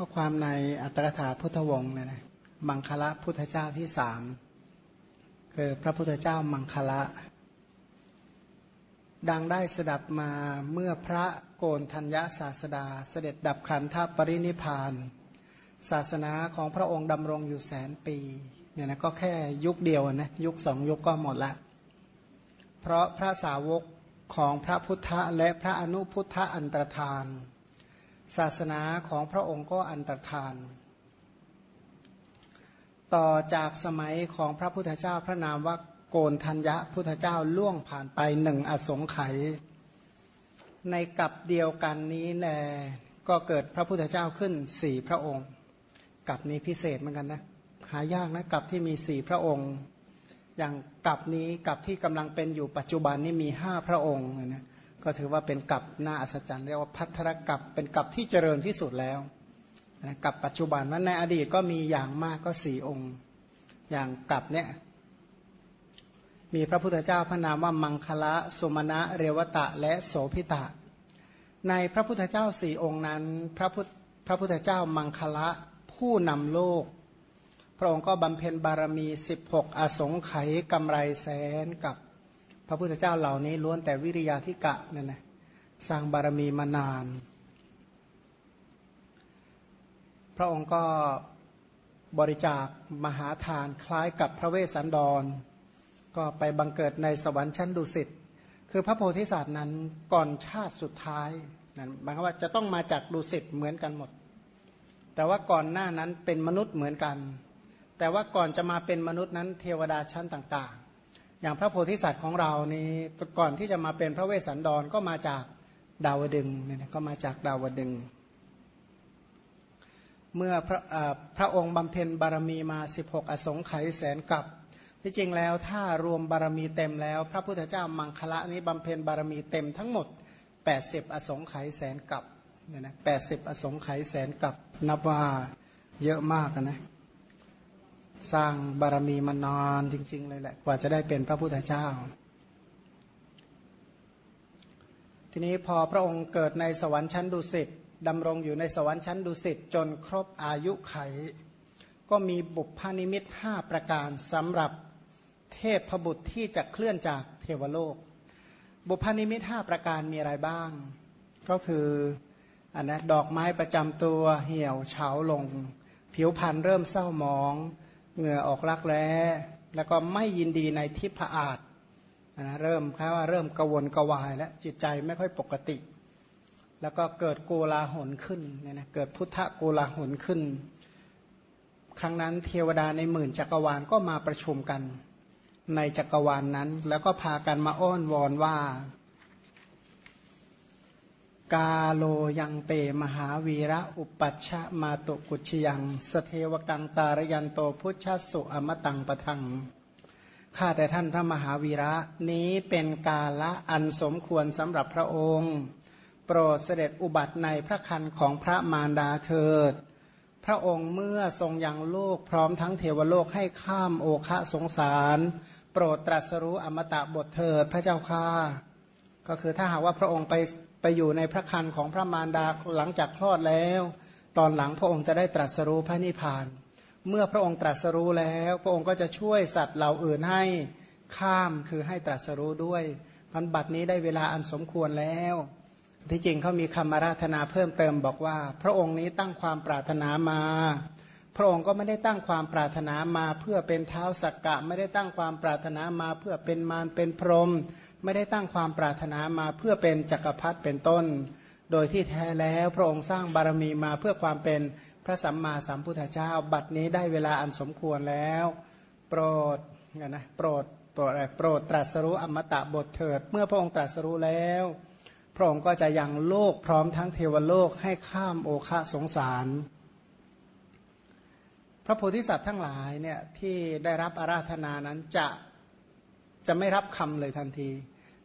ข้อความในอัตถกถาพุทธวงศ์เนี่ยนะมังคละพุทธเจ้าที่สามคือพระพุทธเจ้ามังคละ ดังได้สดับมาเมื่อพระโกนธัญญาศาสดา เสด็จดับขันธปรินิพาน ศาสนาของพระองค์ดำรงอยู่แสนปีเนี่ยนะก็แค่ยุคเดียวนะยุคสองยุคก็หมดละ เพราะพระสาวกของพระพุทธและพระอนุพุทธอันตรธาน ศาสนาของพระองค์ก็อันตรธาน ต่อจากสมัยของพระพุทธเจ้าพระนามว่าโกนทัญญะพุทธเจ้าล่วงผ่านไปหนึ่งอสงไขยในกับเดียวกันนี้แลก็เกิดพระพุทธเจ้าขึ้นสี่พระองค์ กับนี้พิเศษเหมือนกันนะหายากนะกับที่มีสี่พระองค์ อย่างกับนี้กับที่กำลังเป็นอยู่ปัจจุบันนี้มีห้าพระองค์นะ ก็ถือว่าเป็นกับหน้าอัศจรรย์เรียกว่าพัทธรกับเป็นกับที่เจริญที่สุดแล้วนะกับปัจจุบันนั้นในอดีตก็มีอย่างมากก็สี่องค์ อย่างกับเนี่ยมีพระพุทธเจ้าพระนามว่ามังคละสุมาณะเรวตะและโสพิตะ ในพระพุทธเจ้าสี่องค์นั้น พระพุทธพระพุทธเจ้ามังคละผู้นำโลก พระองค์ก็บำเพ็ญบารมี 16 อสงไขยกำไรแสนกับ พระพุทธเจ้าเหล่านี้ล้วนแต่วิริยาธิกะนั่นนะสร้างบารมีมานาน พระองค์ก็บริจาคมหาทานคล้ายกับพระเวสสันดร ก็ไปบังเกิดในสวรรค์ชั้นดุสิตคือพระโพธิสัตว์นั้นก่อนชาติสุดท้ายนั่นหมายความว่าจะต้องมาจากดุสิตเหมือนกันหมด แต่ว่าก่อนหน้านั้นเป็นมนุษย์เหมือนกัน แต่ว่าก่อนจะมาเป็นมนุษย์นั้นเทวดาชั้นต่าง อย่างพระโพธิสัตว์ของเรานี้ก่อนที่จะมาเป็นพระเวสสันดรก็มาจากดาวดึงเนี่ยก็มาจากดาวดึง เมื่อพระพระองค์บำเพ็ญบารมีมา 16 อสงไขยแสนกับที่จริงแล้วถ้ารวมบารมีเต็มแล้ว พระพุทธเจ้ามังคละนี้บำเพ็ญบารมีเต็มทั้งหมด 80 อสงไขยแสนกับเนี่ยนะอสงไขยแสนกับนับว่าเยอะมากนะ สร้างบารมีมานานจริง ๆ เลยแหละ กว่าจะได้เป็นพระพุทธเจ้า ทีนี้พอพระองค์เกิดในสวรรค์ชั้นดุสิตดำรงอยู่ในสวรรค์ชั้นดุสิตจนครบอายุไข ก็มีบุพานิมิตห้าประการสำหรับเทพพบุตรที่จะเคลื่อนจากเทวโลก บุพานิมิตห้าประการมีอะไรบ้าง ก็คืออันนะดอกไม้ประจำตัวเหี่ยวเฉาลง ผิวพรรณเริ่มเศร้าหมอง เหงื่อออกรักแร้แล้วก็ไม่ยินดีในทิพอาฏนะเริ่มคว่าเริ่มกวนกวาย และจิตใจไม่ค่อยปกติ แล้วก็เกิดโกลาหลขึ้นเนี่ยนะเกิดพุทธโกลาหลขึ้น ครั้งนั้นเทวดาในหมื่นจักรวาลก็มาประชุมกัน ในจักรวาลนนั้น แล้วก็พากันมาอ้อนวอนว่า กาโลยังเตมหาวีระอุปัชฌะมาตุกุชยัง สเทวกังตารยันโตพุทธสุอมตังปะทังข้าแต่ท่านพระมหาวีระนี้เป็นกาละอันสมควรสำหรับพระองค์ โปรดเสด็จอุบัติในพระคันของพระมารดาเถิด พระองค์เมื่อทรงยังโลกพร้อมทั้งเทวโลกให้ข้ามโอคะสงสาร โปรดตรัสรู้อมตะบทเถิดพระเจ้าค่าก็คือถ้าหากว่าพระองค์ไป ไปอยู่ในพระคันของพระมารดาหลังจากคลอดแล้ว ตอนหลังพระองค์จะได้ตรัสรู้พระนิพพาน เมื่อพระองค์ตรัสรู้แล้ว พระองค์ก็จะช่วยสัตว์เหล่าอื่นให้ข้ามคือให้ตรัสรู้ด้วยพันบัดนี้ได้เวลาอันสมควรแล้ว ที่จริงเขามีคำมาราธนาเพิ่มเติมบอกว่า พระองค์นี้ตั้งความปรารถนามา พระองค์ก็ไม่ได้ตั้งความปรารถนามาเพื่อเป็นเท้าสักกะ ไม่ได้ตั้งความปรารถนามาเพื่อเป็นมารเป็นพรหม ไม่ได้ตั้งความปรารถนามาเพื่อเป็นจักรพรรดิเป็นต้น โดยที่แท้แล้วพระองค์สร้างบารมีมาเพื่อความเป็นพระสัมมาสัมพุทธเจ้า บัดนี้ได้เวลาอันสมควรแล้ว โปรดนะโปรดโปรดโปรดตรัสรู้อมตะบทเถิด เมื่อพระองค์ตรัสรู้แล้ว พระองค์ก็จะยังโลกพร้อมทั้งเทวโลกให้ข้ามโอคะสงสารพระโพธิสัตว์ทั้งหลายเนี่ยที่ได้รับอาราธนานั้นจะ จะไม่รับคำเลยทันที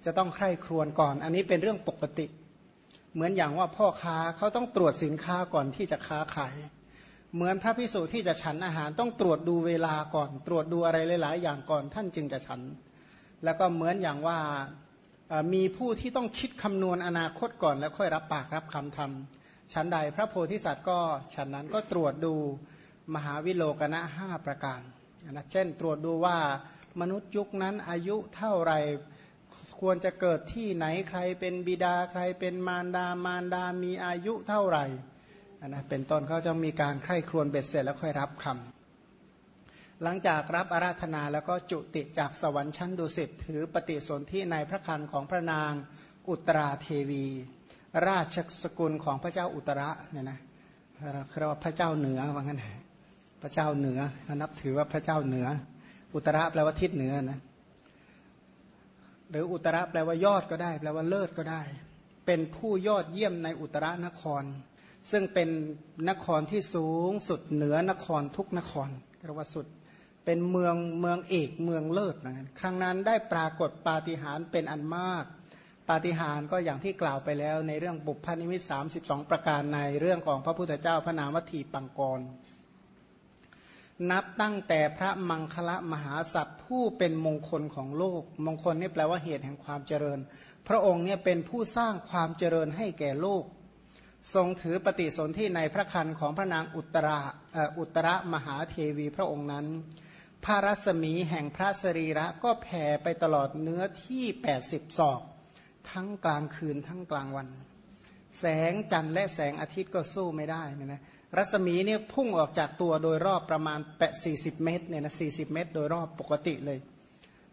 จะต้องใคร่ครวญก่อน อันนี้เป็นเรื่องปกติ เหมือนอย่างว่าพ่อค้าเขาต้องตรวจสินค้าก่อนที่จะค้าขาย เหมือนพระพิสุที่จะฉันอาหารต้องตรวจดูเวลาก่อน ตรวจดูอะไรหลาย ๆ อย่างก่อนท่านจึงจะฉัน แล้วก็เหมือนอย่างว่ามีผู้ที่ต้องคิดคำนวณอนาคตก่อนแล้วค่อยรับปากรับคำทำชั้นใดพระโพธิสัตว์ก็ฉันนั้นก็ตรวจดูมหาวิโลกนะห้าประการนะเช่น ตรวจดูว่า มนุษย์ยุคนั้นอายุเท่าไรควรจะเกิดที่ไหนใครเป็นบิดาใครเป็นมารดามารดามีอายุเท่าไหร่นะเป็นต้นเขาจะมีการใคร่ครวญเบ็ดเสร็จแล้วค่อยรับคำหลังจากรับอาราธนาแล้วก็จุติจากสวรรค์ชั้นดุสิตถือปฏิสนธิในพระคันของพระนางอุตราเทวี ราชสกุลของพระเจ้าอุตระเนี่ยนะเรียกว่าพระเจ้าเหนือว่างั้นพระเจ้าเหนือนับถือว่าพระเจ้าเหนือ อุตระแปลว่าทิศเหนือนะหรืออุตระแปลว่ายอดก็ได้ แปลว่าเลิศก็ได้ เป็นผู้ยอดเยี่ยมในอุตรนคร ซึ่งเป็นนครที่สูงสุดเหนือนครทุกนครเรียกว่าสุดเป็นเมืองเมืองเอกเมืองเลิศนะครั้งนั้นได้ปรากฏปาฏิหาริย์เป็นอันมาก ปาฏิหาริย์ก็อย่างที่กล่าวไปแล้ว ในเรื่องบุพพนิมิต32ประการในเรื่องของพระพุทธเจ้าพระนามวัตถีปังกร นับตั้งแต่พระมังคละมหาสัตว์ผู้เป็นมงคลของโลก มงคลนี่แปลว่าเหตุแห่งความเจริญ พระองค์เนี่ยเป็นผู้สร้างความเจริญให้แก่โลก ทรงถือปฏิสนธิในพระคันของพระนางอุตราอุตรมหาเทวีพระองค์นั้น พระรัศมีแห่งพระสรีระก็แผ่ไปตลอดเนื้อที่ 80ศอกทั้งกลางคืนทั้งกลางวัน แสงจันทร์และแสงอาทิตย์ก็สู้ไม่ได้นะนะรัศมีเนี่ยพุ่งออกจากตัวโดยรอบประมาณแปดสี่สิบเมตรเนี่ยนะสี่สิบเมตร โดยรอบปกติเลย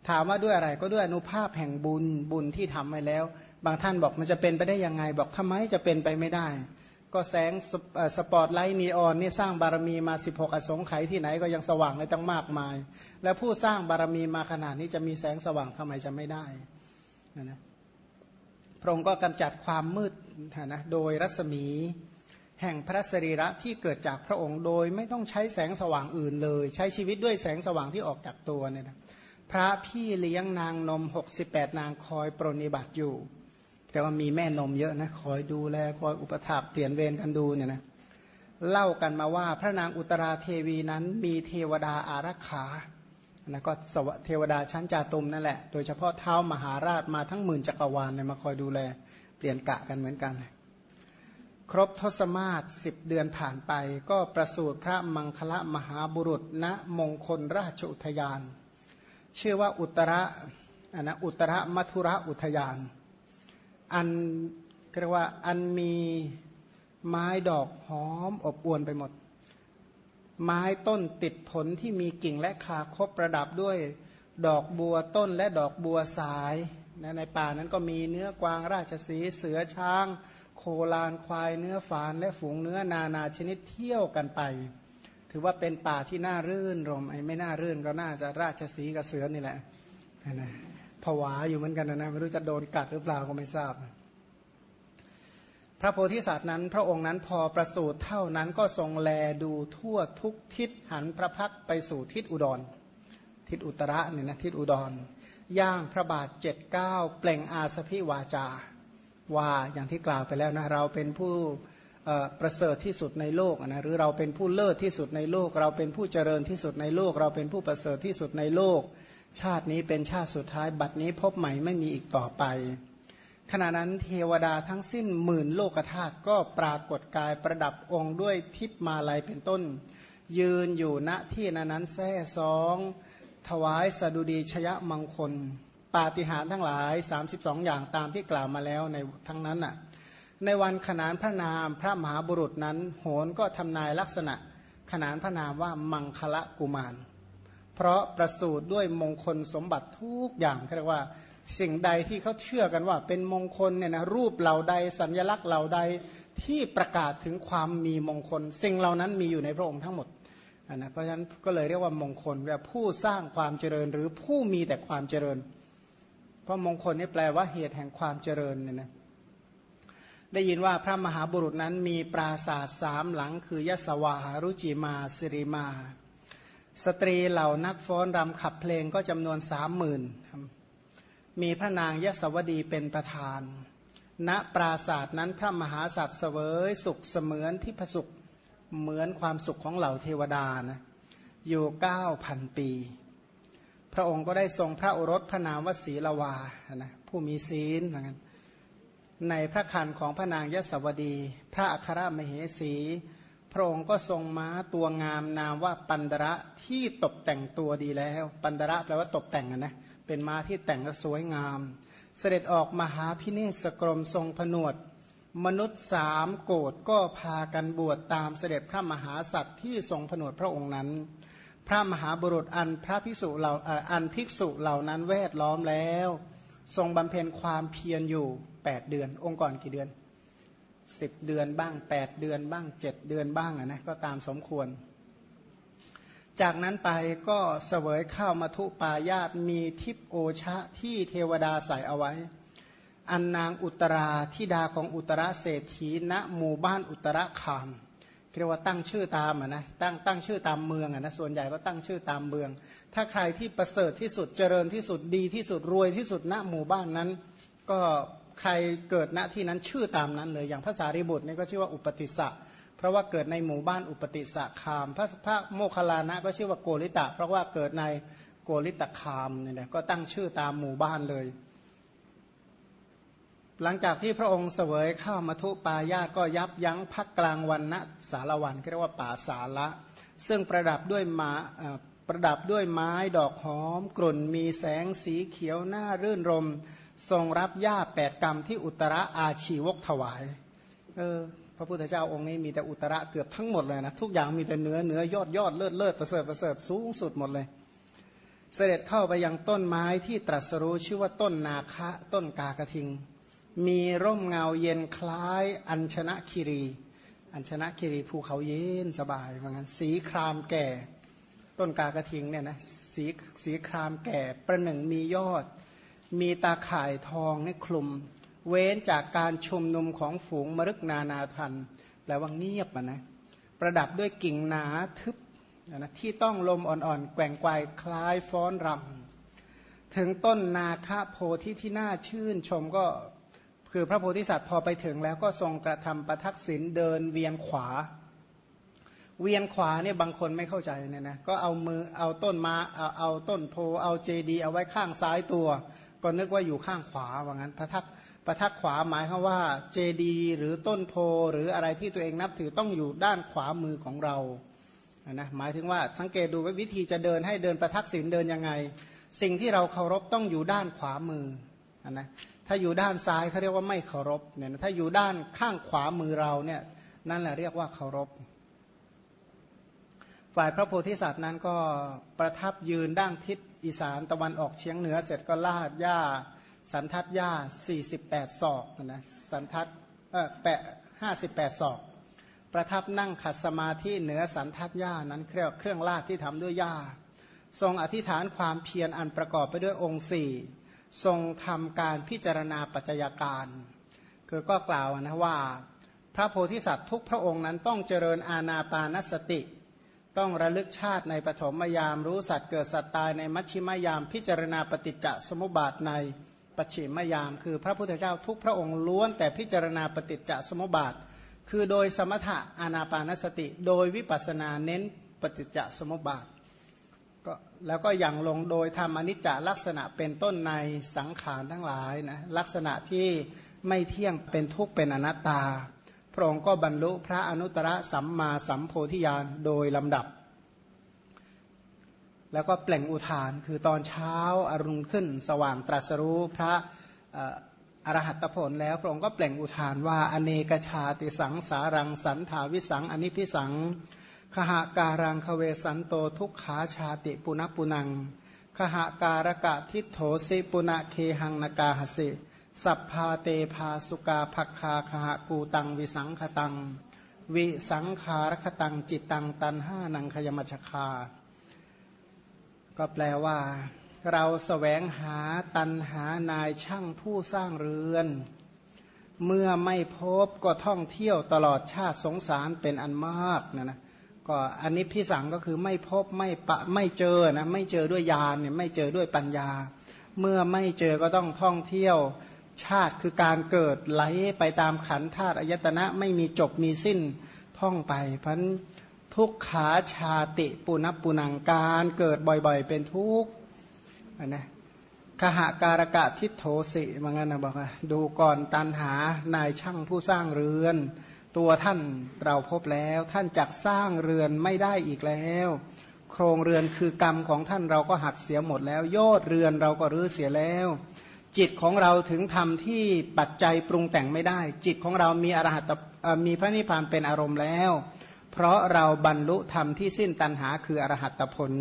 ถามว่าด้วยอะไรก็ด้วยอนุภาพแห่งบุญบุญที่ทำไว้แล้ว บางท่านบอกมันจะเป็นไปได้ยังไง บอกทำไมจะเป็นไปไม่ได้ ก็แสงสปอตไลท์นีออนนี่สร้างบารมีมา 16 อสงไขยที่ไหนก็ยังสว่างเลยตั้งมากมาย แล้วผู้สร้างบารมีมาขนาดนี้จะมีแสงสว่างทำไมจะไม่ได้นะ พระองค์ก็กำจัดความมืดนะโดยรัศมี แห่งพระสรีระที่เกิดจากพระองค์โดยไม่ต้องใช้แสงสว่างอื่นเลย ใช้ชีวิตด้วยแสงสว่างที่ออกจากตัวเนี่ยนะพระพี่เลี้ยงนางนม 68 นางคอยปรนิบัติอยู่ แต่ว่ามีแม่นมเยอะนะคอยดูแลคอยอุปถัมภ์เปลี่ยนเวรกันดูเนี่ยนะเล่ากันมาว่าพระนางอุตราเทวีนั้นมีเทวดาอารักขา นะก็สวเทวดาชั้นจาตุมนั่นแหละ โดยเฉพาะเท้ามหาราชมาทั้งหมื่นจักรวาลเนี่ยมาคอยดูแลเปลี่ยนกะกันเหมือนกัน ครบทศมาศสิบเดือนผ่านไป ก็ประสูติพระมังคละมหาบุรุษ ณมงคลราชอุทยาน ชื่อว่าอุตระอันนะอุตระมัทุระอุทยาน อันเรียกว่าอันมีไม้ดอกหอมอบอวลไปหมด ไม้ต้นติดผลที่มีกิ่งและคาคบประดับด้วย ดอกบัวต้นและดอกบัวสายในป่านั้นก็มีเนื้อกวางราชสีเสือช้าง โคลานควายเนื้อฝานและฝูงเนื้อนานาชนิดเที่ยวกันไป ถือว่าเป็นป่าที่น่ารื่นรมไอ้ไม่น่ารื่นก็น่าจะราชสีกับเสือนี่แหละนะผวาอยู่เหมือนกันนะไม่รู้จะโดนกัดหรือเปล่าก็ไม่ทราบ พระโพธิสัตว์นั้น พระองค์นั้นพอประสูติเท่านั้นก็ทรงแลดูทั่วทุกทิศหันพระพักไปสู่ทิศอุดร ทิศอุตระเนี่ยนะทิศอุดร ย่างพระบาทเจ็ดเก้าเปล่งอาสพิวาจา ว่าอย่างที่กล่าวไปแล้วนะเราเป็นผู้ประเสริฐที่สุดในโลกนะหรือเราเป็นผู้เลิศที่สุดในโลก เราเป็นผู้เจริญที่สุดในโลก เราเป็นผู้ประเสริฐที่สุดในโลก ชาตินี้เป็นชาติสุดท้ายบัดนี้พบใหม่ไม่มีอีกต่อไป ขณะนั้นเทวดาทั้งสิ้นหมื่นโลกธาตุก็ปรากฏกายประดับองค์ด้วยทิพมาลัยเป็นต้น ยืนอยู่ณที่นั้นนั้นแท้สองถวายสดุดีชยมังคล ปาฏิหาริย์ทั้งหลาย 32 อย่างตามที่กล่าวมาแล้วในทั้งนั้นน่ะในวันขนานพระนามพระมหาบุรุษนั้น โหนก็ทำนายลักษณะ ขนานพระนามว่ามังคละกุมาร เพราะประสูติด้วยมงคลสมบัติทุกอย่างเรียกว่า สิ่งใดที่เขาเชื่อกันว่าเป็นมงคลเนี่ยนะรูปเหล่าใดสัญญลักษณ์เหล่าใดที่ประกาศถึงความมีมงคล สิ่งเหล่านั้นมีอยู่ในพระองค์ทั้งหมดนะเพราะฉะนั้นก็เลยเรียกว่ามงคลแบบผู้สร้างความเจริญหรือผู้มีแต่ความเจริญ เพราะมงคลนี่แปลว่าเหตุแห่งความเจริญเนี่ยนะได้ยินว่าพระมหาบุรุษนั้นมีปราศาสตร์สามหลัง คือยศวารุจิมาสิริมา สตรีเหล่านักฟ้อนรำขับเพลงก็จำนวนสามหมื่น มีพระนางยศวดีเป็นประธาน ณปราศาสตร์นั้นพระมหาสัตว์เสวยสุขเสมือนที่พสุขเหมือนความสุขของเหล่าเทวดานะอยู่เก้าพันปี พระองค์ก็ได้ทรงพระโอรสพระนามวสีลาวานะผู้มีศีลเหมือนกันในพระคันของพระนางยศวดี พระอัครมเหสี พระองค์ก็ทรงม้าตัวงามนามว่าปันดระที่ตกแต่งตัวดีแล้ว ปันดระแปลว่าตกแต่งนะเป็นม้าที่แต่งและสวยงาม เสด็จออกมหาพิเนศกรมทรงผนวด มนุษย์สามโกรธก็พากันบวชตามเสด็จพระมหาสัตว์ที่ทรงผนวดพระองค์นั้น พระมหาบุรุษอันพระภิกษุเหล่าอันภิกษุเหล่านั้นแวดล้อมแล้ว ทรงบำเพ็ญความเพียรอยู่แปดเดือน องค์ก่อนกี่เดือน สิบเดือนบ้างแปดเดือนบ้างเจ็ดเดือนบ้างนะก็ตามสมควร จากนั้นไปก็เสวยข้าวมาทุปายาตมีทิพโอชะที่เทวดาใส่เอาไว้ อันนางอุตราธิดาของอุตราเศรษฐีณหมู่บ้านอุตราคามเรียกว่าตั้งชื่อตามอะนะตั้งตั้งชื่อตามเมืองอะนะส่วนใหญ่ก็ตั้งชื่อตามเมือง ถ้าใครที่ประเสริฐที่สุดเจริญที่สุดดีที่สุดรวยที่สุดณหมู่บ้านนั้น ก็ ใครเกิดณที่นั้นชื่อตามนั้นเลยอย่างภาษาริบุตรนี่ก็ชื่อว่าอุปติสะเพราะว่าเกิดในหมู่บ้านอุปติสะคาม พระพระโมคคัลลานะก็ชื่อว่าโกริตะ เพราะว่าเกิดในโกริตะคามเนี่ยนะก็ตั้งชื่อตามหมู่บ้านเลย หลังจากที่พระองค์เสวยข้าวมาทุปายาก็ยับยั้งพักกลางวันณสารวันเรียกว่าป่าสาละซึ่งประดับด้วยมาประดับด้วยไม้ดอกหอมกลุ่นมีแสงสีเขียวหน้ารื่นรม ทรงรับหญ้าแปดกรรมที่อุตระอาชีวกถวาย เออ พระพุทธเจ้าองค์นี้มีแต่อุตระเกือบทั้งหมดเลยนะ ทุกอย่างมีแต่เนื้อเนื้อยอดยอดเลิศเลิศประเสริฐประเสริฐสูงสุดหมดเลย เสด็จเข้าไปยังต้นไม้ที่ตรัสรู้ชื่อว่าต้นนาคะต้นกากระทิง มีร่มเงาเย็นคล้ายอัญชนะคิรี อัญชนะคิรีภูเขาเย็นสบายว่างั้นสีครามแก่ ต้นกากระทิงเนี่ยนะสีสีครามแก่ประหนึ่งมียอด มีตาข่ายทองนี่คลุม เว้นจากการชุมนุมของฝูงมรึกนานาทันแปลว่าเงียบนะประดับด้วยกิ่งหนาทึบนะที่ต้องลมอ่อนๆ แกว่งไกวคล้ายฟ้อนรำถึงต้นนาคาโพธิที่น่าชื่นชมก็คือพระโพธิสัตว์พอไปถึงแล้วก็ทรงกระทำประทักษิณเดินเวียนขวา เวียนขวาเนี่ยบางคนไม่เข้าใจเนี่ยนะก็เอามือเอาต้นมาเอาเอาต้นโพเอาเจดี เอาไว้ข้างซ้ายตัว ก็นึกว่าอยู่ข้างขวาว่างั้นประทักประทักขวาหมายคือว่าเจดีหรือต้นโพหรืออะไรที่ตัวเองนับถือต้องอยู่ด้านขวามือของเรานะหมายถึงว่าสังเกตดูว่าวิธีจะเดินให้เดินประทักษิณเดินยังไง สิ่งที่เราเคารพต้องอยู่ด้านขวามือนะถ้าอยู่ด้านซ้ายเขาเรียกว่าไม่เคารพเนี่ยถ้าอยู่ด้านข้างขวามือเราเนี่ยนั่นแหละเรียกว่าเคารพ ฝ่ายพระโพธิสัตว์นั้นก็ประทับยืนด้านทิศ อีสานตะวันออกเฉียงเหนือเสร็จก็ลาดหญ้า สันทัดหญ้า 48 ศอกนะสันทัดเออแปะ58 ศอก ประทับนั่งขัดสมาธิเหนือสันทัดหญ้านั้นเครื่องเครื่องลาดที่ทำด้วยหญ้า ทรงอธิษฐานความเพียรอันประกอบไปด้วยองค์สี่ทรงทำการพิจารณาปัจจัยการคือก็กล่าวนะว่า พระโพธิสัตว์ทุกพระองค์นั้นต้องเจริญอาณาปานสติ ต้องระลึกชาติในปฐมยาม รู้สัตว์เกิดสัตว์ตายในมัชชิมยาม พิจารณาปฏิจจสมุปบาทในปัจฉิมยาม คือพระพุทธเจ้าทุกพระองค์ล้วนแต่พิจารณาปฏิจจสมุปบาท คือโดยสมถะอานาปานสติ โดยวิปัสนาเน้นปฏิจจสมุปบาทก็แล้วก็อย่างลงโดยทำอนิจจลักษณะเป็นต้นในสังขารทั้งหลายนะลักษณะที่ไม่เที่ยงเป็นทุกข์เป็นอนัตตา พระองค์ก็บรรลุพระอนุตตรสัมมาสัมโพธิญาณโดยลำดับ แล้วก็เปล่งอุทานคือตอนเช้าอารุณขึ้น สว่างตรัสรู้พระอรหัตผลแล้วพระองค์ก็เปล่งอุทานว่าอเนกชาติสังสารังสันถาวิสังอนิพิสังขหาการังคเวสันโตทุกขาชาติปุณปุนังขหาการกะทิโถสิปุณเคหังนากาหสิ สัพพาเตภาสุกาภักคาคหกูตังวิสังขตัง วิสังขารคตังจิตตังตันห้านังขยมัชคา ก็แปลว่า เราสแสวงหาตันหานายช่างผู้สร้างเรือน เมื่อไม่พบก็ท่องเที่ยวตลอดชาติสงสารเป็นอันมากนะนะก็อันนี้พิสังก็คือไม่พบไม่ปะไม่เจอนะไม่เจอด้วยญาณเนี่ยไม่เจอด้วยปัญญา เมื่อไม่เจอก็ต้องท่องเที่ยว ชาติคือการเกิดไหลไปตามขันธาตุอายตนะไม่มีจบมีสิ้นท่องไปพันทุกขาชาติปุณปุนังการเกิดบ่อยๆ เป็นทุกข์นะขหาการกะทิโทสิมังั้นนะบอกว่าดูก่อนตันหานายช่างผู้สร้างเรือน ตัวท่านเราพบแล้ว ท่านจักสร้างเรือนไม่ได้อีกแล้ว โครงเรือนคือกรรมของท่านเราก็หักเสียหมดแล้ว ยอดเรือนเราก็รื้อเสียแล้ว จิตของเราถึงทำที่ปัจจัยปรุงแต่งไม่ได้ จิตของเรามีอรหัตมีพระนิพพานเป็นอารมณ์แล้ว เพราะเราบรรลุธรรมที่สิ้นตัณหาคืออรหัตผล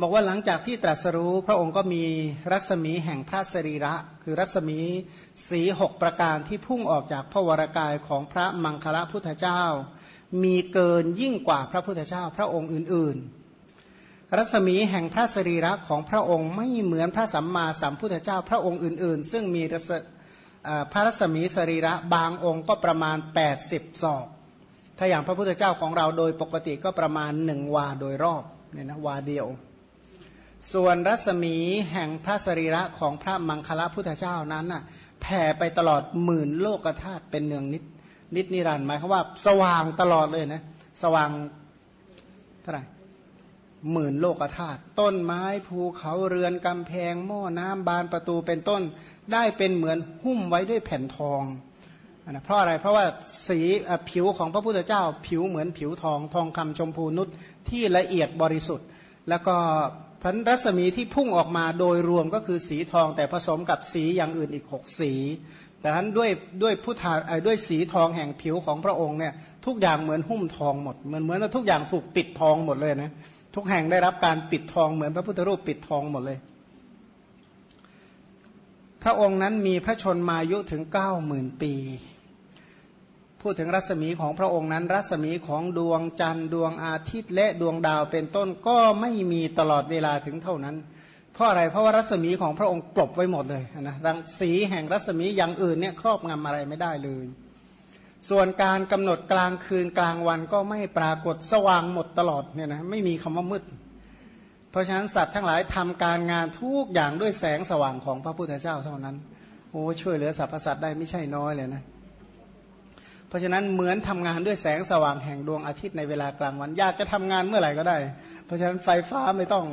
บอกว่าหลังจากที่ตรัสรู้พระองค์ก็มีรัศมีแห่งพระสรีระ คือรัศมีสีหกประการที่พุ่งออกจากพระวรากายของพระมังคละพุทธเจ้า มีเกินยิ่งกว่าพระพุทธเจ้าพระองค์อื่นๆ รัศมีแห่งพระสรีระของพระองค์ไม่เหมือนพระสัมมาสัมพุทธเจ้าพระองค์อื่น ๆ ซึ่งมีพระรัศมีสรีระบางองค์ก็ประมาณ 80 ศอก ถ้าอย่างพระพุทธเจ้าของเราโดยปกติก็ประมาณหนึ่งวาโดยรอบเนี่ยนะวาเดียว ส่วนรัศมีแห่งพระสรีระของพระมังคละพุทธเจ้านั้นน่ะแผ่ไปตลอดหมื่นโลกธาตุเป็นเนืองนิดนิดนิรันดร์หมายความว่าสว่างตลอดเลยนะสว่างเท่าไหร่ หมื่นโลกธาตุต้นไม้ภูเขาเรือนกำแพงหม้อน้ำบานประตูเป็นต้น ได้เป็นเหมือนหุ้มไว้ด้วยแผ่นทองนะเพราะอะไรเพราะว่าสีผิวของพระพุทธเจ้า ผิวเหมือนผิวทองทองคำชมพูนุชที่ละเอียดบริสุทธิ์ แล้วก็พันรัศมีที่พุ่งออกมาโดยรวมก็คือสีทองแต่ผสมกับสีอย่างอื่นอีกหกสี แต่ฉะนั้นด้วยด้วยพุทธาด้วยสีทองแห่งผิวของพระองค์เนี่ยทุกอย่างเหมือนหุ้มทองหมดเหมือนเหมือนทุกอย่างถูกปิดทองหมดเลยนะ ทุกแห่งได้รับการปิดทองเหมือนพระพุทธรูปปิดทองหมดเลย พระองค์นั้นมีพระชนมายุถึงเก้าหมื่นปี พูดถึงรัศมีของพระองค์นั้น รัศมีของดวงจันทร์ดวงอาทิตย์และดวงดาวเป็นต้นก็ไม่มีตลอดเวลาถึงเท่านั้น เพราะอะไรเพราะว่ารัศมีของพระองค์กลบไว้หมดเลยนะรังสีแห่งรัศมีอย่างอื่นเนี่ยครอบงำอะไรไม่ได้เลย ส่วนการกำหนดกลางคืนกลางวันก็ไม่ปรากฏสว่างหมดตลอดเนี่ยนะไม่มีคำว่ามืด เพราะฉะนั้นสัตว์ทั้งหลายทำการงานทุกอย่างด้วยแสงสว่างของพระพุทธเจ้าเท่านั้น โอ้ช่วยเหลือสรรพสัตว์ได้ไม่ใช่น้อยเลยนะ เพราะฉะนั้นเหมือนทำงานด้วยแสงสว่างแห่งดวงอาทิตย์ในเวลากลางวัน อยากจะทำงานเมื่อไหร่ก็ได้ เพราะฉะนั้นไฟฟ้าไม่ต้อง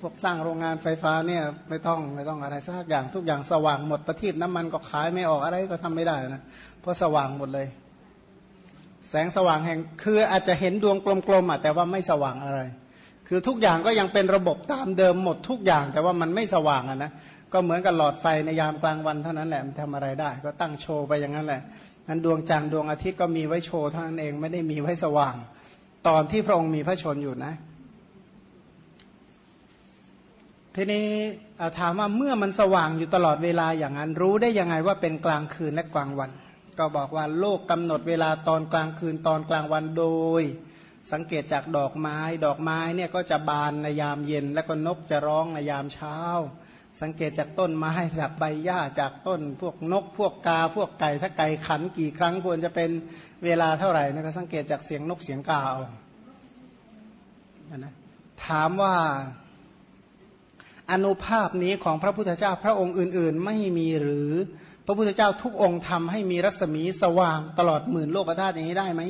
พวกสร้างโรงงานไฟฟ้าเนี่ยไม่ต้องไม่ต้องอะไรสักอย่างทุกอย่างสว่างหมดประทีปน้ำมันก็ขายไม่ออกอะไรก็ทำไม่ได้นะเพราะสว่างหมดเลย แสงสว่างแห่งคืออาจจะเห็นดวงกลมๆอะแต่ว่าไม่สว่างอะไร คือทุกอย่างก็ยังเป็นระบบตามเดิมหมดทุกอย่าง แต่ว่ามันไม่สว่างอะนะก็เหมือนกับหลอดไฟในยามกลางวันเท่านั้นแหละมันทำอะไรได้ ก็ตั้งโชว์ไปอย่างนั้นแหละ นั้นดวงจันทร์ดวงอาทิตย์ก็มีไว้โชว์เท่านั้นเองไม่ได้มีไว้สว่าง ตอนที่พระองค์มีพระชนอยู่นะ ทีนี้ถามว่าเมื่อมันสว่างอยู่ตลอดเวลาอย่างนั้น รู้ได้ยังไงว่าเป็นกลางคืนและกลางวัน ก็บอกว่าโลกกำหนดเวลาตอนกลางคืนตอนกลางวันโดย สังเกตจากดอกไม้ ดอกไม้เนี่ยก็จะบานในยามเย็น แล้วก็นกจะร้องในยามเช้า สังเกตจากต้นไม้จากใบหญ้าจากต้น พวกนกพวกกาพวกไก่ถ้าไก่ขันกี่ครั้งควรจะเป็นเวลาเท่าไหร่นะก็สังเกตจากเสียงนกเสียงกาเอานะถามว่าอนุภาพนี้ของพระพุทธเจ้าพระองค์อื่น ๆ ไม่มีหรือพระพุทธเจ้าทุกองค์ทำให้มีรัศมีสว่างตลอดหมื่นโลกธาตุอย่างนี้ได้ไหม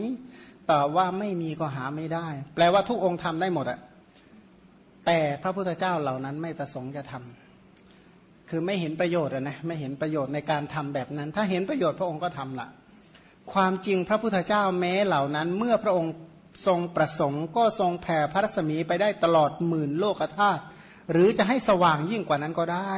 ตอบว่าไม่มีก็หาไม่ได้ แปลว่าทุกองค์ทำได้หมดอะแต่พระพุทธเจ้าเหล่านั้นไม่ประสงค์จะทำ คือไม่เห็นประโยชน์นะไม่เห็นประโยชน์ในการทำแบบนั้น ถ้าเห็นประโยชน์พระองค์ก็ทำละความจริงพระพุทธเจ้าแม้เหล่านั้น เมื่อพระองค์ทรงประสงค์ ก็ทรงแผ่พระรัศมีไปได้ตลอดหมื่นโลกธาตุหรือจะให้สว่างยิ่งกว่านั้นก็ได้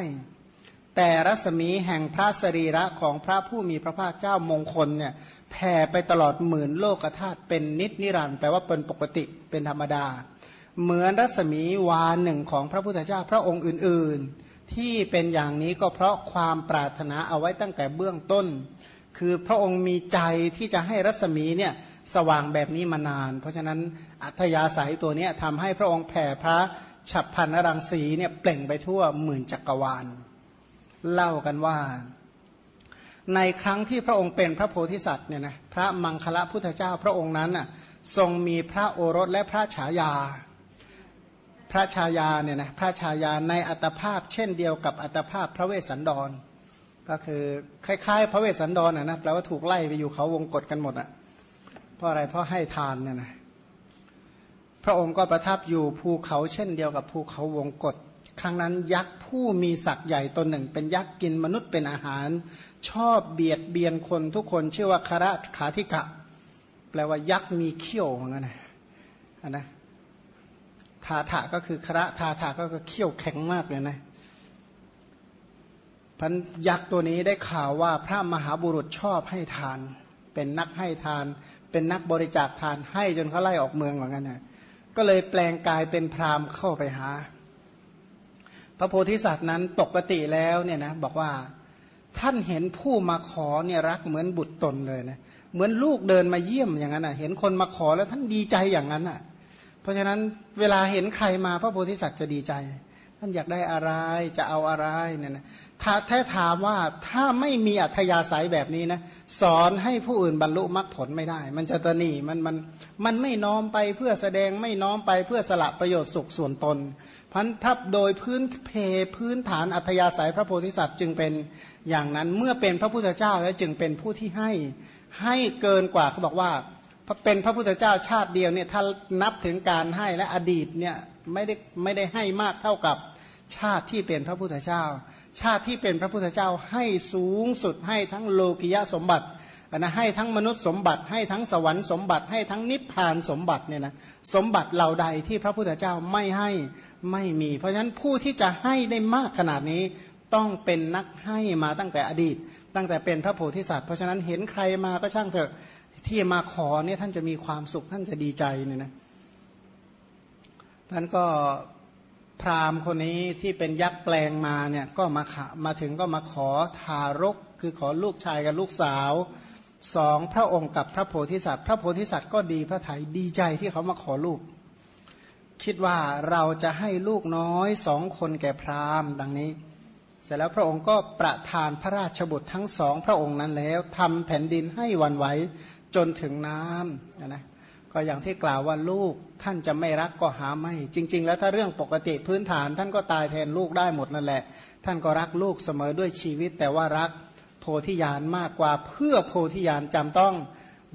แต่รัศมีแห่งพระสรีระของพระผู้มีพระภาคเจ้ามงคลเนี่ยแผ่ไปตลอดหมื่นโลกธาตุเป็นนิจนิรันดร์แปลว่าเป็นปกติเป็นธรรมดา เหมือนรัศมีวานหนึ่งของพระพุทธเจ้าพระองค์อื่นๆ ที่เป็นอย่างนี้ก็เพราะความปรารถนาเอาไว้ตั้งแต่เบื้องต้น คือพระองค์มีใจที่จะให้รัศมีเนี่ยสว่างแบบนี้มานาน เพราะฉะนั้นอัธยาศัยตัวนี้ทำให้พระองค์แผ่พระฉับพันรังสีเนี่ยเปล่งไปทั่วหมื่นจักรวาล เล่ากันว่า ในครั้งที่พระองค์เป็นพระโพธิสัตว์เนี่ยนะพระมังคละพุทธเจ้าพระองค์นั้นน่ะทรงมีพระโอรสและพระฉายา พระชายาเนี่ยนะพระชายาในอัตภาพ เช่นเดียวกับอัตภาพพระเวสสันดร ก็คือคล้ายๆ พระเวสสันดรนะนะแปลว่าถูกไล่ไปอยู่เขาวงกฏกันหมดอะ่ะเพราะอะไรเพราะให้ทานเนี่ยนะพระองค์ก็ประทับอยู่ภูเขาเช่นเดียวกับภูเขาวงกฏครั้งนั้นยักษ์ผู้มีศักย์ใหญ่ตนหนึ่ง เป็นยักษ์กินมนุษย์เป็นอาหาร ชอบเบียดเบียนคนทุกคนชื่อว่าคาระขาธิกะ แปลว่ายักษ์มีเขี้ยวเหมือนกันนะนะ ทาถะก็คือคระทาถะก็คือเขี้ยวแข็งมากเลยนะพันยักษ์ตัวนี้ได้ข่าวว่าพระมหาบุรุษชอบให้ทาน เป็นนักให้ทาน เป็นนักบริจาคทานให้จนเขาไล่ออกเมืองเหมือนกันนะก็เลยแปลงกายเป็นพราหมณ์เข้าไปหา พระโพธิสัตว์นั้นปกติแล้วเนี่ยนะบอกว่าท่านเห็นผู้มาขอเนี่ยรักเหมือนบุตรตนเลยนะเหมือนลูกเดินมาเยี่ยมอย่างนั้นนะเห็นคนมาขอแล้วท่านดีใจอย่างนั้นอะ ราะฉะนั้นเวลาเห็นใครมาพระโพธิสัตว์จะดีใจ ท่านอยากได้อะไรจะเอาอะไรเนี่ยนะถ้าถ้าถามว่าถ้าไม่มีอัธยาศัยแบบนี้นะสอนให้ผู้อื่นบรรลุมรรคผลไม่ได้ มันจะตนีมันมันมันไม่น้อมไปเพื่อแสดงไม่น้อมไปเพื่อสละประโยชน์สุขส่วนตนพันทับโดยพื้นเพพื้นฐานอัธยาศัยพระโพธิสัตว์จึงเป็นอย่างนั้นเมื่อเป็นพระพุทธเจ้าแล้วจึงเป็นผู้ที่ให้ให้เกินกว่าเขาบอกว่า เป็นพระพุทธเจ้าชาติเดียวเนี่ยถ้านับถึงการให้และอดีตเนี่ยไม่ได้ไม่ได้ให้มากเท่ากับชาติที่เป็นพระพุทธเจ้า ชาติที่เป็นพระพุทธเจ้าให้สูงสุดให้ทั้งโลกิยะสมบัตินะให้ทั้งมนุษย์สมบัติ ให้ทั้งสวรรค์สมบัติ ให้ทั้งนิพพานสมบัติเนี่ยนะสมบัติเหล่าใดที่พระพุทธเจ้าไม่ให้ไม่มี เพราะฉะนั้นผู้ที่จะให้ได้มากขนาดนี้ต้องเป็นนักให้มาตั้งแต่อดีต ตั้งแต่เป็นพระโพธิสัตว์เพราะฉะนั้นเห็นใครมาก็ช่างเถอะ ที่มาขอเนี่ยท่านจะมีความสุขท่านจะดีใจเนี่ยนะท่านก็พราหมณ์คนนี้ที่เป็นยักษ์แปลงมาเนี่ยก็มามาถึงก็มาขอทารก คือขอลูกชายกับลูกสาวสองพระองค์กับพระโพธิสัตว์ พระโพธิสัตว์ก็ดีพระไถยดีใจที่เขามาขอลูก คิดว่าเราจะให้ลูกน้อยสองคนแก่พราหมณ์ดังนี้ เสร็จแล้วพระองค์ก็ประทานพระราชบุตรทั้งสองพระองค์นั้นแล้วทำแผ่นดินให้วันไหว จนถึงน้ำนะก็อย่างที่กล่าวว่าลูกท่านจะไม่รักก็หาไม่ จริง ๆ แล้วถ้าเรื่องปกติพื้นฐาน ท่านก็ตายแทนลูกได้หมดนั่นแหละ ท่านก็รักลูกเสมอด้วยชีวิต แต่ว่ารักโพธิญาณมากกว่าเพื่อโพธิญาณจำต้อง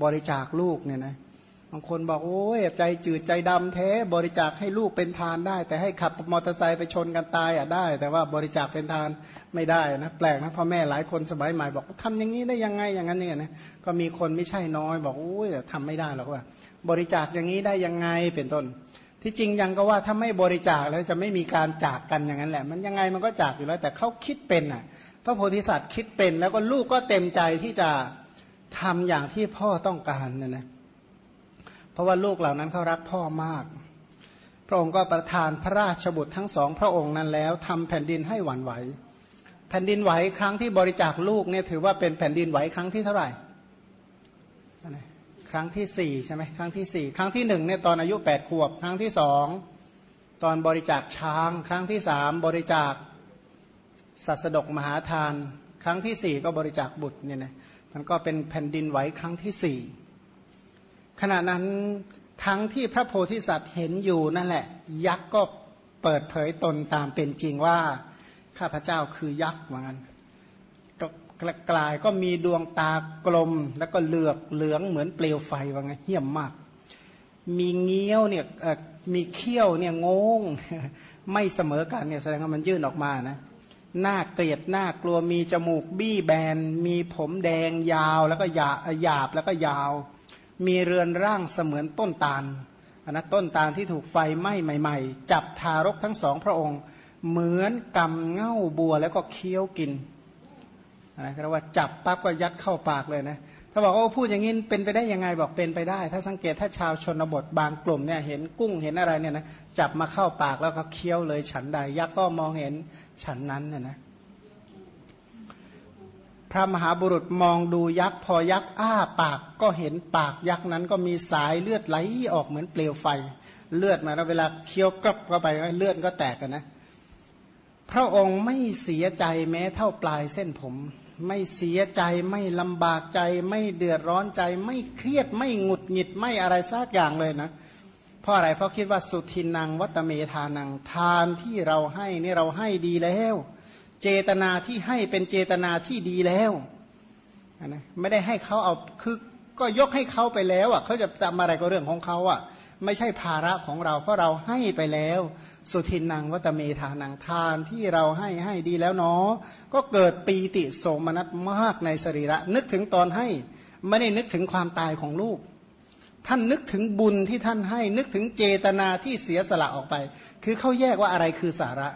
บริจาคลูกเนี่ยนะ บางคนบอกโอ้ยใจจืดใจดำแท้บริจาคให้ลูกเป็นทานได้ แต่ให้ขับมอเตอร์ไซค์ไปชนกันตายอะได้ แต่ว่าบริจาคเป็นทานไม่ได้นะแปลกนะพ่อแม่หลายคนสมัยใหม่บอกทำอย่างนี้ได้ยังไงอย่างนั้นเนี่ยนะก็มีคนไม่ใช่น้อย บอกโอ้ยทำไม่ได้หรอกว่า บริจาคอย่างนี้ได้ยังไงเป็นต้น ที่จริงยังก็ว่าถ้าไม่บริจาคแล้วจะไม่มีการจากกันอย่างนั้นแหละ มันยังไงมันก็จากอยู่แล้ว แต่เขาคิดเป็นอะ พระโพธิสัตว์คิดเป็นแล้วก็ลูกก็เต็มใจที่จะทำอย่างที่พ่อต้องการเนี่ยนะ เพราะว่าลูกเหล่านั้นเขารักพ่อมาก พระองค์ก็ประทานพระราชบุตรทั้งสองพระองค์นั้นแล้วทำแผ่นดินให้หวั่นไหว แผ่นดินไหวครั้งที่บริจาคลูกเนี่ยถือว่าเป็นแผ่นดินไหวครั้งที่เท่าไหร่ ครั้งที่สี่ใช่ไหมครั้งที่สี่ครั้งที่หนึ่งเนี่ยตอนอายุแปดขวบ ครั้งที่สองตอนบริจาคช้าง ครั้งที่สามบริจาคสัสดกมหาทาน ครั้งที่สี่ก็บริจาคบุตรเนี่ยนะมันก็เป็นแผ่นดินไหวครั้งที่สี่ ขณะนั้นทั้งที่พระโพธิสัตว์เห็นอยู่นั่นแหละ ยักษ์ก็เปิดเผยตนตามเป็นจริงว่า ข้าพเจ้าคือยักษ์เหมือนกันกลายก็มีดวงตากลมแล้วก็เหลือกเหลืองเหมือนเปลวไฟว่าไงเหี้ยมมาก มีเงี้ยวเนี่ยมีเขี้ยวเนี่ยงง ไม่เสมอกันเนี่ยแสดงว่ามันยื่นออกมานะหน้าเกลียดหน้ากลัวมีจมูกบี้แบน มีผมแดงยาวแล้วก็หยาหยาบแล้วก็ยาว มีเรือนร่างเสมือนต้นตาลนะต้นตาลที่ถูกไฟไหม้ใหม่ ๆ จับทารกทั้งสองพระองค์ เหมือนกำเง่าบัวแล้วก็เคี้ยวกินนะเรียกว่าจับปั๊บก็ยัดเข้าปากเลยนะถ้าบอกว่าพูดอย่างนี้เป็นไปได้ยังไงบอกเป็นไปได้ ถ้าสังเกตถ้าชาวชนบทบางกลุ่มเนี่ยเห็นกุ้งเห็นอะไรเนี่ยนะจับมาเข้าปากแล้วก็เคี้ยวเลยฉันใดยักษ์ก็มองเห็นฉันนั้นเนี่ยนะ พระมหาบุรุษมองดูยักษ์พอยักษ์อ้าปากก็เห็นปากยักษ์นั้นก็มีสายเลือดไหลออกเหมือนเปลวไฟ เลือดมาแล้วเวลาเคี้ยวกรับเข้าไปเลือดก็แตกกันนะ พระองค์ไม่เสียใจแม้เท่าปลายเส้นผม ไม่เสียใจไม่ลำบากใจ ไม่เดือดร้อนใจ ไม่เครียดไม่หงุดหงิดไม่อะไรสักอย่างเลยนะ เพราะอะไรเพราะคิดว่าสุทินังวัตเมทานังทานที่เราให้นี่เราให้ดีแล้ว เจตนาที่ให้เป็นเจตนาที่ดีแล้วนะไม่ได้ให้เขาเอาคือก็ยกให้เขาไปแล้วอะเขาจะทำอะไรก็เรื่องของเขาอะ ไม่ใช่ภาระของเราเพราะเราให้ไปแล้ว สุทินนางวัตเมธานังทานที่เราให้ให้ดีแล้วเนาะก็เกิดปีติโสมนัสมากในสรีระ นึกถึงตอนให้ไม่ได้นึกถึงความตายของลูก ท่านนึกถึงบุญที่ท่านให้ นึกถึงเจตนาที่เสียสละออกไป คือเขาแยกว่าอะไรคือสาระ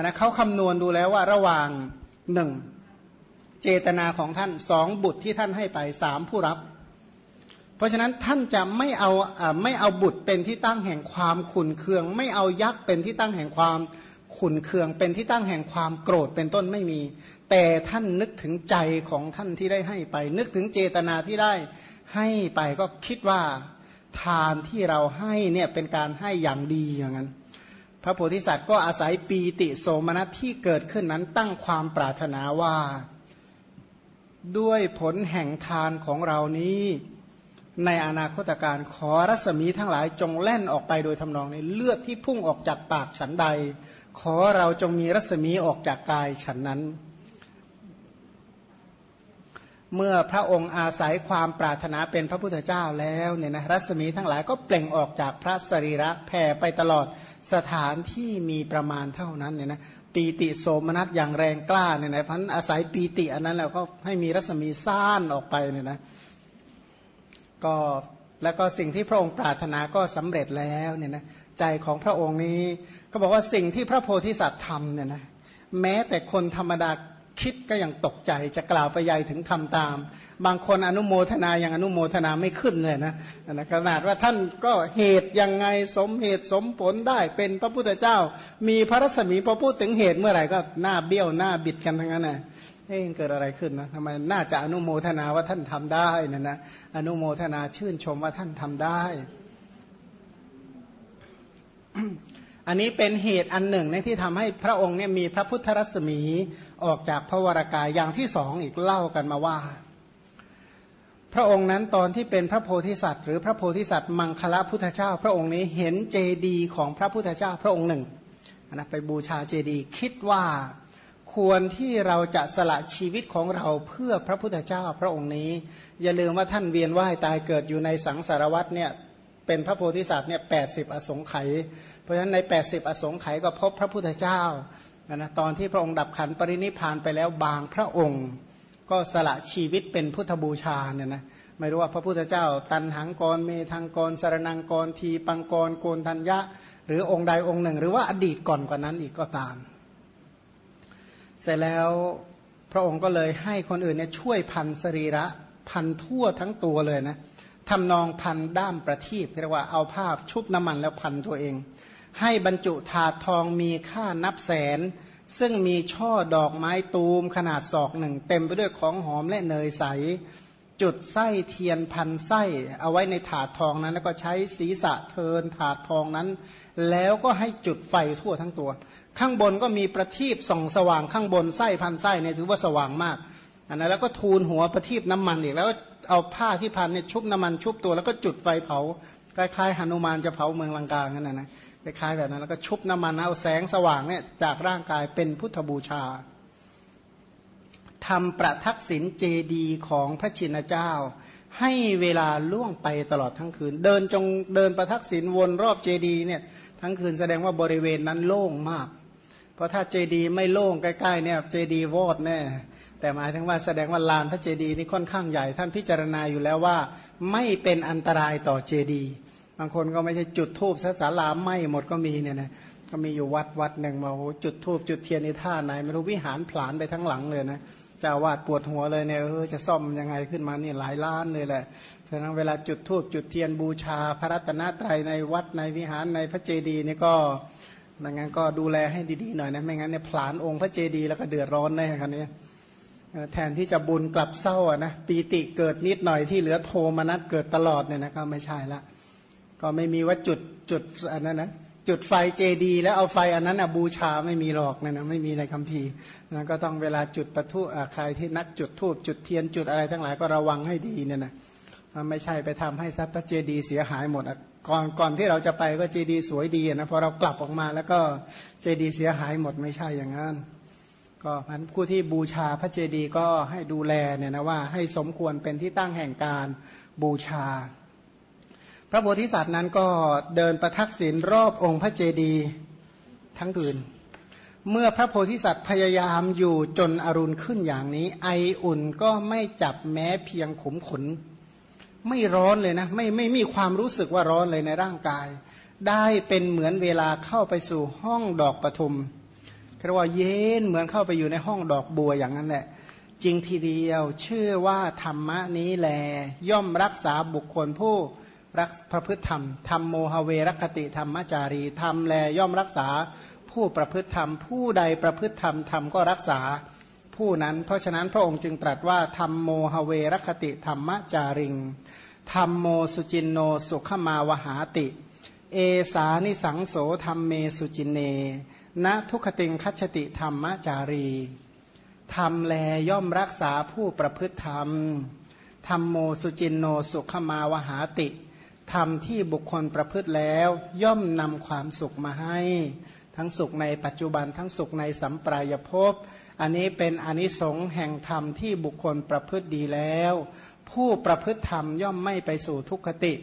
นนะเขาคำนวณดูแล้วว่าระหว่างหนึ่งเจตนาของท่านสองบุตรที่ท่านให้ไปสามผู้รับ เพราะฉะนั้นท่านจะไม่เอาไม่เอาบุตรเป็นที่ตั้งแห่งความขุนเคือง ไม่เอายักษ์เป็นที่ตั้งแห่งความขุนเคือง เป็นที่ตั้งแห่งความโกรธเป็นต้นไม่มี แต่ท่านนึกถึงใจของท่านที่ได้ให้ไป นึกถึงเจตนาที่ได้ให้ไปก็คิดว่าทานที่เราให้เนี่ยเป็นการให้อย่างดีอย่างนั้น พระโพธิสัตว์ก็อาศัยปีติโสมนัสที่เกิดขึ้นนั้นตั้งความปรารถนาว่า ด้วยผลแห่งทานของเรานี้ ในอนาคตการขอรัศมีทั้งหลายจงแล่นออกไปโดยทำนองในเลือดที่พุ่งออกจากปากฉันใด ขอเราจงมีรัศมีออกจากกายฉันนั้น เมื่อพระองค์อาศัยความปรารถนาเป็นพระพุทธเจ้าแล้วเนี่ยนะรัศมีทั้งหลายก็เปล่งออกจากพระสรีระแผ่ไปตลอดสถานที่มีประมาณเท่านั้นเนี่ยนะปีติโสมนัสอย่างแรงกล้าเนี่ยนะพันอาศัยปีติอันนั้นแล้วก็ให้มีรัศมีซ่านออกไปเนี่ยนะก็แล้วก็สิ่งที่พระองค์ปรารถนาก็สำเร็จแล้วเนี่ยนะใจของพระองค์นี้ ก็บอกว่าสิ่งที่พระโพธิสัตว์ทำเนี่ยนะแม้แต่คนธรรมดา คิดก็ยังตกใจจะกล่าวไปใหญ่ถึงทำตาม บางคนอนุโมทนายังอนุโมทนาไม่ขึ้นเลยนะนะขนาดว่าท่านก็เหตุยังไงสมเหตุสมผลได้เป็นพระพุทธเจ้า มีพระรัศมีพอพูดถึงเหตุเมื่อไหร่ก็หน้าเบี้ยวหน้าบิดกันทั้งนั้นนะเอ๊ะเกิดอะไรขึ้นนะทำไมน่าจะอนุโมทนาว่าท่านทำได้นะนะอนุโมทนาชื่นชมว่าท่านทำได้ อันนี้เป็นเหตุอันหนึ่งในที่ทำให้พระองค์เนี่ยมีพระพุทธรัศมีออกจากพระวรากายอย่างที่สองอีกเล่ากันมาว่า พระองค์นั้นตอนที่เป็นพระโพธิสัตว์ หรือพระโพธิสัตว์มังคละพุทธเจ้า พระองค์นี้เห็นเจดีของพระพุทธเจ้าพระองค์หนึ่งนะไปบูชาเจดีคิดว่าควรที่เราจะสละชีวิตของเราเพื่อพระพุทธเจ้าพระองค์นี้ อย่าลืมว่าท่านเวียนว่ายตายเกิดอยู่ในสังสารวัตเนี่ย เป็นพระโพธิสัตว์เนี่ยแปอสงไขยเพราะฉะนั้นใน 80 อสงไขยก็พบพระพุทธเจ้านะตอนที่พระองค์ดับขันปรินิพานไปแล้วบางพระองค์ ก็สละชีวิตเป็นพุทธบูชาเนี่ยนะไม่รู้ว่าพระพุทธเจ้า ตันหังกรเมทังกรสารนังกรทีปังกรโกนทัญญะ หรือองค์ใดองค์หนึ่ง หรือว่าอดีตก่อนกว่านั้นอีกก็ตาม เสร็จแล้วพระองค์ก็เลยให้คนอื่นเนี่ยช่วยพันสรีระพันทั่วทั้งตัวเลยนะ ทำนองพันด้ามประทีปเรียกว่าเอาผ้าชุบน้ำมันแล้วพันตัวเอง ให้บรรจุถาดทองมีค่านับแสน ซึ่งมีช่อดอกไม้ตูมขนาดศอกหนึ่ง เต็มไปด้วยของหอมและเนยใส จุดไส้เทียนพันไส้ เอาไว้ในถาดทองนั้น แล้วก็ใช้ศีรษะเทินถาดทองนั้น แล้วก็ให้จุดไฟทั่วทั้งตัว ข้างบนก็มีประทีปส่องสว่างข้างบนไส้พันไส้เนี่ยถือว่าสว่างมาก อันนั้นแล้วก็ทูลหัวประทีปน้ำมันอีกแล้วเอาผ้าที่พันเนี่ยชุบน้ำมันชุบตัวแล้วก็จุดไฟเผาคล้ายๆหนุมานจะเผาเมืองลังกางั้นนะนะคล้ายๆแบบนั้นแล้วก็ชุบน้ำมันเอาแสงสว่างเนี่ยจากร่างกายเป็นพุทธบูชาทำประทักษิณเจดีของพระชินเจ้า ให้เวลาล่วงไปตลอดทั้งคืน เดินจงเดินประทักษิณวนรอบเจดีเนี่ยทั้งคืนแสดงว่าบริเวณนั้นโล่งมาก เพราะถ้าเจดีไม่โล่งใกล้ๆเนี่ยเจดีวอดแน่ แต่หมายถึงว่าแสดงว่าลานพระเจดีย์นี่ค่อนข้างใหญ่ ท่านพิจารณาอยู่แล้วว่าไม่เป็นอันตรายต่อเจดีย์บางคนก็ไม่ใช่จุดทูบสาลาไหม้หมดก็มีเนี่ยนะก็มีอยู่วัดวัดหนึ่งมาโหจุดทูบจุดเทียนในท่าไหนไม่รู้วิหารผลานไปทั้งหลังเลยนะเจ้าวาดปวดหัวเลยเนี่ยเออจะซ่อมยังไงขึ้นมานี่หลายล้านเลยแหละฉะนั้นเวลาจุดทูบจุดเทียนบูชา พระรัตนตรัยในวัดในวิหารในพระเจดีย์นี่ก็ไม่งั้นก็ดูแลให้ดีๆหน่อยนะไม่งั้นเนี่ยผลานองค์พระเจดีย์แล้วก็เดือดร้อนแน่ครับเนี่ย แทนที่จะบุญกลับเศร้าอะนะปีติเกิดนิดหน่อยที่เหลือโทมนัสเกิดตลอดเนี่ยนะก็ไม่ใช่ละ ก็ไม่มีว่าจุดจุดอันนั้นนะจุดไฟเจดี แล้วเอาไฟอันนั้นบูชาไม่มีหรอกนะนะไม่มีในคัมภีร์นะก็ต้องเวลาจุดประทุใครที่นักจุดทูบจุดเทียนจุดอะไรทั้งหลายก็ระวังให้ดีเนี่ยนะไม่ใช่ไปทำให้ทรัพย์เจดีเสียหายหมดก่อนก่อนที่เราจะไปก็เจดีสวยดีนะพอเรากลับออกมาแล้วก็เจดีเสียหายหมดไม่ใช่อย่างนั้น ก็พันผู้ที่บูชาพระเจดีย์ก็ให้ดูแลเนี่ยนะว่าให้สมควรเป็นที่ตั้งแห่งการบูชา พระโพธิสัตว์นั้นก็เดินประทักษิณรอบองค์พระเจดีย์ทั้งคืน เมื่อพระโพธิสัตว์พยายามอยู่จนอรุณขึ้นอย่างนี้ ไออุ่นก็ไม่จับแม้เพียงขมขน ไม่ร้อนเลยนะ ไม่ไม่มีความรู้สึกว่าร้อนเลยในร่างกาย ได้เป็นเหมือนเวลาเข้าไปสู่ห้องดอกปทุม เรียกว่าเย็นเหมือนเข้าไปอยู่ในห้องดอกบัวอย่างนั้นแหละ จริงทีเดียวเชื่อว่าธรรมะนี้แล ย่อมรักษาบุคคลผู้รักพระพฤติธรรมธรรมโมหเวรคติธรรมจารีธรรมแลย่อมรักษาผู้ประพฤติธรรม ผู้ใดประพฤติธรรมธรรมก็รักษาผู้นั้น เพราะฉะนั้นพระองค์จึงตรัสว่าธรรมโมหเวรคติธรรมจาริงธรรมโมสุจินโนสุขมาวหาติ เอสานิสังโสธรรมเมสุจินเน ณทุคติงคัจติธรรมจารีธรรมแลย่อมรักษาผู้ประพฤติธรรมธรรมโมสุจินโนสุขมาวหาติธรรมที่บุคคลประพฤติแล้ว ย่อมนำความสุขมาให้ ทั้งสุขในปัจจุบันทั้งสุขในสัมปรายภพ อันนี้เป็นอนิสงส์แห่งธรรมที่บุคคลประพฤติดีแล้ว ผู้ประพฤติธรรมย่อมไม่ไปสู่ทุกขติ